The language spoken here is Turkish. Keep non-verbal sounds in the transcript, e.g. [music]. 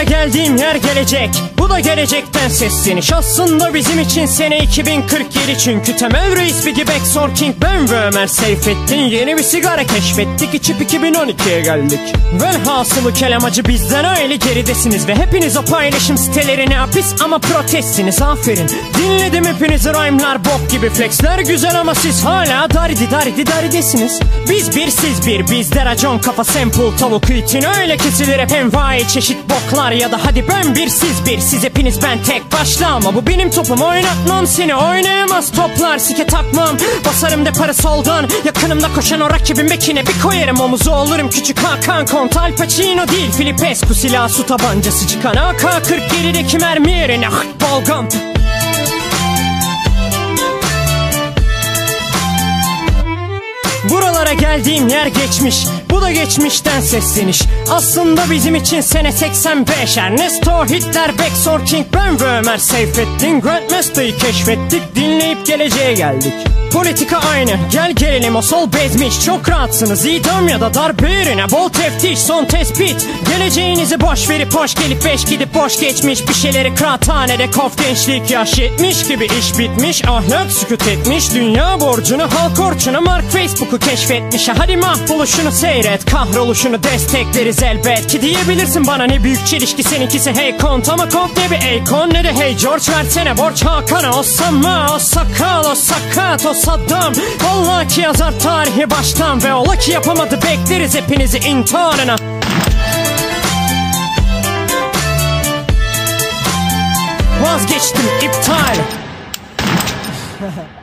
geldiğim yer gelecek. Bu da gelecekten sesleniş Aslında bizim için sene 2047 Çünkü temel reis bir Big King Ben ve Ömer Seyfettin Yeni bir sigara keşfettik. İçip 2012'ye geldik. Velhasılı kelam acı bizden aile geridesiniz Ve hepiniz o paylaşım sitelerine hapis ama protestsiniz. Aferin. Dinledim hepinizi rhyme'lar bok gibi flexler Güzel ama siz hala daridi daridi daridesiniz. Biz bir siz bir. Bizde racon kafa sample tavuk için Öyle kesilir hep envai çeşit boklar Ya da hadi ben bir siz bir. Siz hepiniz ben tek başla Ama bu benim topum. Oynatmam seni oynayamaz toplar. Sike takmam basarım de para soldan. Yakınımda koşan o rakibin bekine bir koyarım. Omuzu olurum Küçük Hakan Kont. Al Pacino değil Filipescu. Silah su tabancası çıkan AK-47'deki mermi yerine ah, Buralara geldiğim yer geçmiş. Bu da geçmişten sesleniş. Aslında bizim için sene 85 Ernesto, Hitler, Beck, King Ben ve Ömer Seyfettin Grandmaster'ı keşfettik. Dinleyip geleceğe geldik. Politika aynı. Gel gelelim o sol bezmiş. Çok rahatsınız. İdam ya da darbe yerine Bol teftiş son tespit. Geleceğinizi boş verip hoş gelip beş gidip boş geçmiş. Bir şeyleri kıraathanede kof gençlik yaş yetmiş gibi iş bitmiş. Ahlak sükut etmiş. Dünya borcunu halk orçunu Mark Facebook'u keşfetmiş. Hadi mahvoluşunu seyret kahroluşunu destekleriz elbet. Ki diyebilirsin bana ne büyük çelişki seninkisi hey kont Ama kont ne bir Akon ne de hey George versene borç Hakan'a. O sama o sakal o sakat o Saddam. Allah ki yazar tarihi baştan Ve ola ki yapamadı bekleriz hepinizi intiharına. Vazgeçtim iptal [laughs]